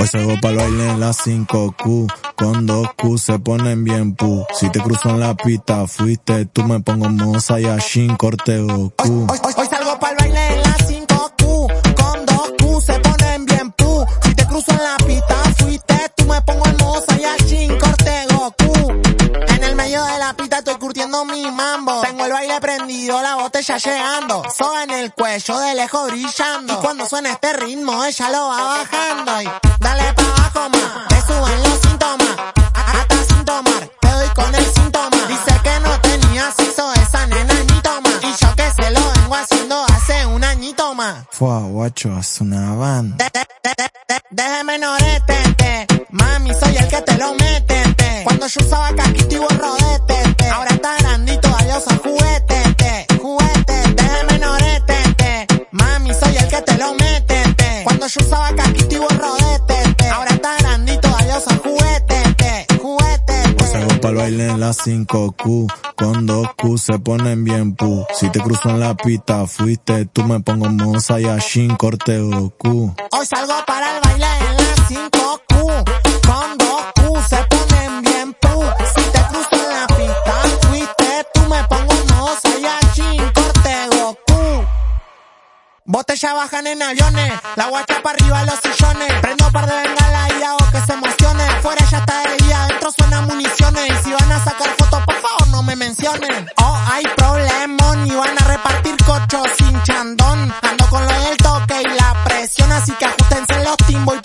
Hoy salgo para el baile en las 5Q. Con dos Q se ponen bien pu. Si te cruzo en la pista, fuiste tú, me pongo moza y Shin corte Goku. Hoy, salgo para el baile en las 5Q. Con dos Q se ponen bien pu. Si te cruzo en la pista, fuiste tú, me pongo moza y Shin corte Goku. En el medio de la pista estoy curtiendo mi mambo. Tengo el baile prendido, la botella llegando. Soga en el cuello, de lejos brillando. Y cuando suena este ritmo, ella lo va bajando. Hace un añito más. Fua, guacho, hace una banda. De, de, norete, mami, soy el que te lo mete. Cuando yo usaba casquito y rodete, ahora está grandito, adiós a juguete, juguete, déjeme norete, mami, soy el que te lo mete. Cuando yo usaba El baile en las 5Q. Con dos Q se ponen bien pu. Si te cruzo en la pista, fuiste tú, me pongo moza y Shin corte Goku. Hoy salgo para el baile en las 5Q. Con dos Q se ponen bien pu. Si te cruzo en la pista, fuiste tú, me pongo moza y Shin corte Goku. Botella bajan en aviones, la guacha para arriba los sillones. Prendo par de lo del toque y la presión, así que ajustense los timbos y